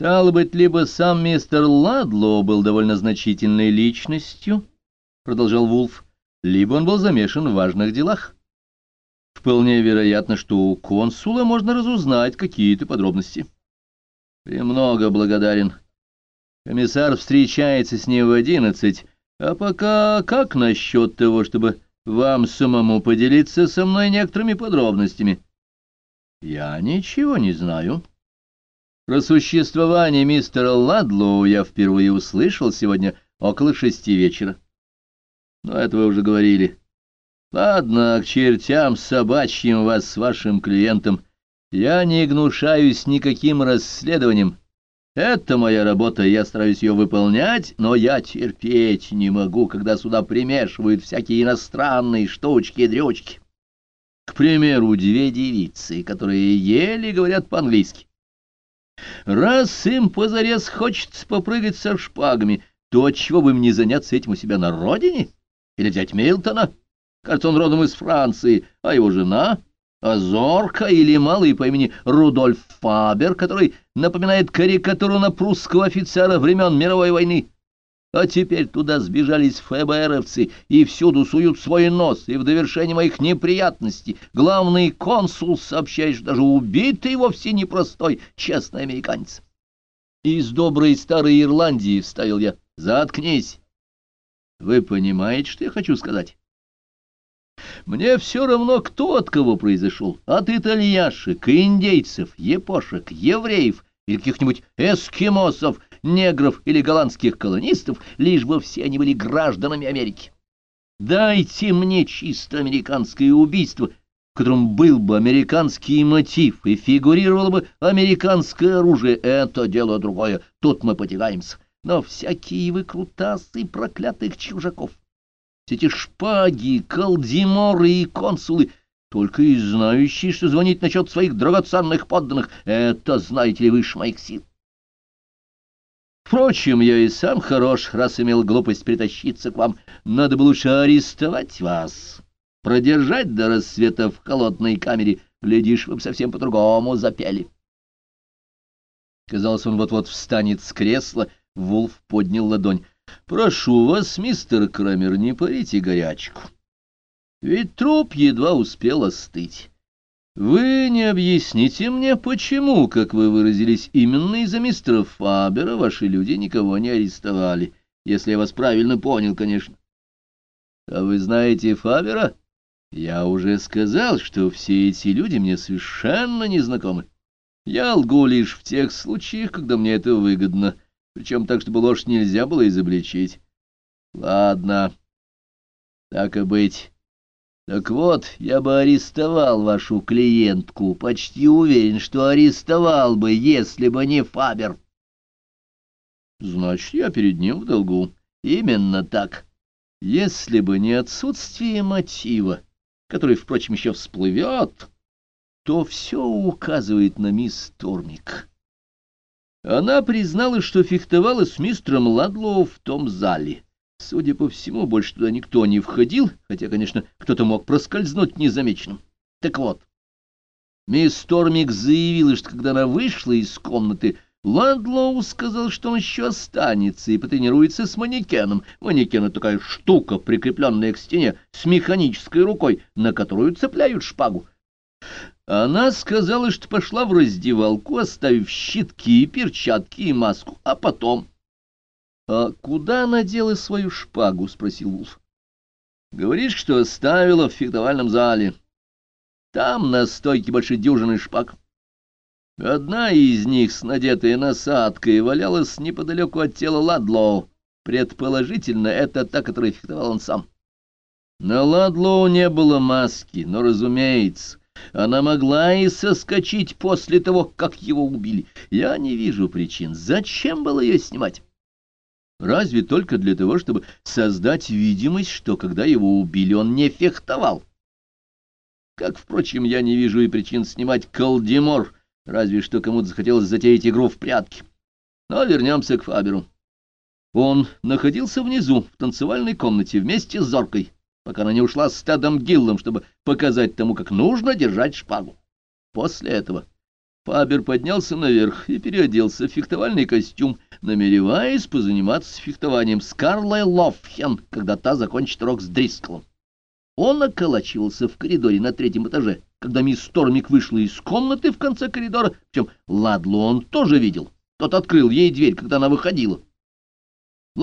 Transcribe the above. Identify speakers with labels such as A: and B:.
A: Стало быть, либо сам мистер Ладлоу был довольно значительной личностью, — продолжал Вулф, — либо он был замешан в важных делах. Вполне вероятно, что у консула можно разузнать какие-то подробности. Премного благодарен. Комиссар встречается с ним в одиннадцать, а пока как насчет того, чтобы вам самому поделиться со мной некоторыми подробностями? Я ничего не знаю. Про существование мистера Ладлоу я впервые услышал сегодня около шести вечера. Но это вы уже говорили. Ладно, к чертям собачьим вас с вашим клиентом. Я не гнушаюсь никаким расследованием. Это моя работа, я стараюсь ее выполнять, но я терпеть не могу, когда сюда примешивают всякие иностранные штучки и дрючки. К примеру, две девицы, которые еле говорят по-английски. Раз им позарез хочется попрыгать со шпагами, то чего бы им не заняться этим у себя на родине? Или взять Милтона? Кажется, он родом из Франции, а его жена — Азорка или малый по имени Рудольф Фабер, который напоминает карикатуру на прусского офицера времен мировой войны. А теперь туда сбежались ФБРовцы и всюду суют свой нос, и в довершение моих неприятностей главный консул сообщает, что даже убитый вовсе непростой честный американец. Из доброй старой Ирландии вставил я. Заткнись. Вы понимаете, что я хочу сказать? Мне все равно, кто от кого произошел. От итальяшек, индейцев, япошек, евреев или каких-нибудь эскимосов — негров или голландских колонистов, лишь бы все они были гражданами Америки. Дайте мне чисто американское убийство, в котором был бы американский мотив и фигурировало бы американское оружие. Это дело другое, тут мы потягаемся. Но всякие выкрутасы проклятых чужаков, все эти шпаги, колдиморы и консулы, только и знающие, что звонить насчет своих драгоценных подданных, это, знаете ли, выше моих сил. Впрочем, я и сам хорош, раз имел глупость притащиться к вам. Надо бы лучше арестовать вас, продержать до рассвета в холодной камере. Глядишь, бы совсем по-другому запели. Казалось, он вот-вот встанет с кресла. Вулф поднял ладонь. «Прошу вас, мистер Крамер, не парите горячку. Ведь труп едва успел остыть. Вы не объясните мне, почему, как вы выразились, именно из-за мистера Фабера ваши люди никого не арестовали, если я вас правильно понял, конечно. А вы знаете Фабера? Я уже сказал, что все эти люди мне совершенно не знакомы. Я лгу лишь в тех случаях, когда мне это выгодно, причем так, чтобы ложь нельзя было изобличить. Ладно, так и быть. Так вот, я бы арестовал вашу клиентку, почти уверен, что арестовал бы, если бы не Фабер. Значит, я перед ним в долгу. Именно так. Если бы не отсутствие мотива, который, впрочем, еще всплывет, то все указывает на мисс Тормик. Она признала, что фехтовала с мистером Ладлоу в том зале. Судя по всему, больше туда никто не входил, хотя, конечно, кто-то мог проскользнуть незамеченным. Так вот, мисс Тормик заявила, что когда она вышла из комнаты, Ладлоу сказал, что он еще останется и потренируется с манекеном. Манекен — это такая штука, прикрепленная к стене, с механической рукой, на которую цепляют шпагу. Она сказала, что пошла в раздевалку, оставив щитки, перчатки и маску, а потом «А куда она дела свою шпагу?» — спросил Вулф. «Говоришь, что оставила в фехтовальном зале. Там на стойке больше дюжины шпаг. Одна из них с надетой насадкой валялась неподалеку от тела Ладлоу. Предположительно, это та, которой фехтовал он сам. На Ладлоу не было маски, но, разумеется, она могла и соскочить после того, как его убили. Я не вижу причин, зачем было ее снимать. Разве только для того, чтобы создать видимость, что когда его убили, он не фехтовал. Как, впрочем, я не вижу и причин снимать колдемор, разве что кому-то захотелось затеять игру в прятки. Но вернемся к Фаберу. Он находился внизу, в танцевальной комнате, вместе с Зоркой, пока она не ушла с Тедом Гиллом, чтобы показать тому, как нужно держать шпагу. После этого Фабер поднялся наверх и переоделся в фехтовальный костюм, намереваясь позаниматься фехтованием с Карлой Лофхен, когда та закончит рок с Дрисколом. Он околачивался в коридоре на третьем этаже, когда мисс Тормик вышла из комнаты в конце коридора, причем Ладлу он тоже видел. Тот открыл ей дверь, когда она выходила.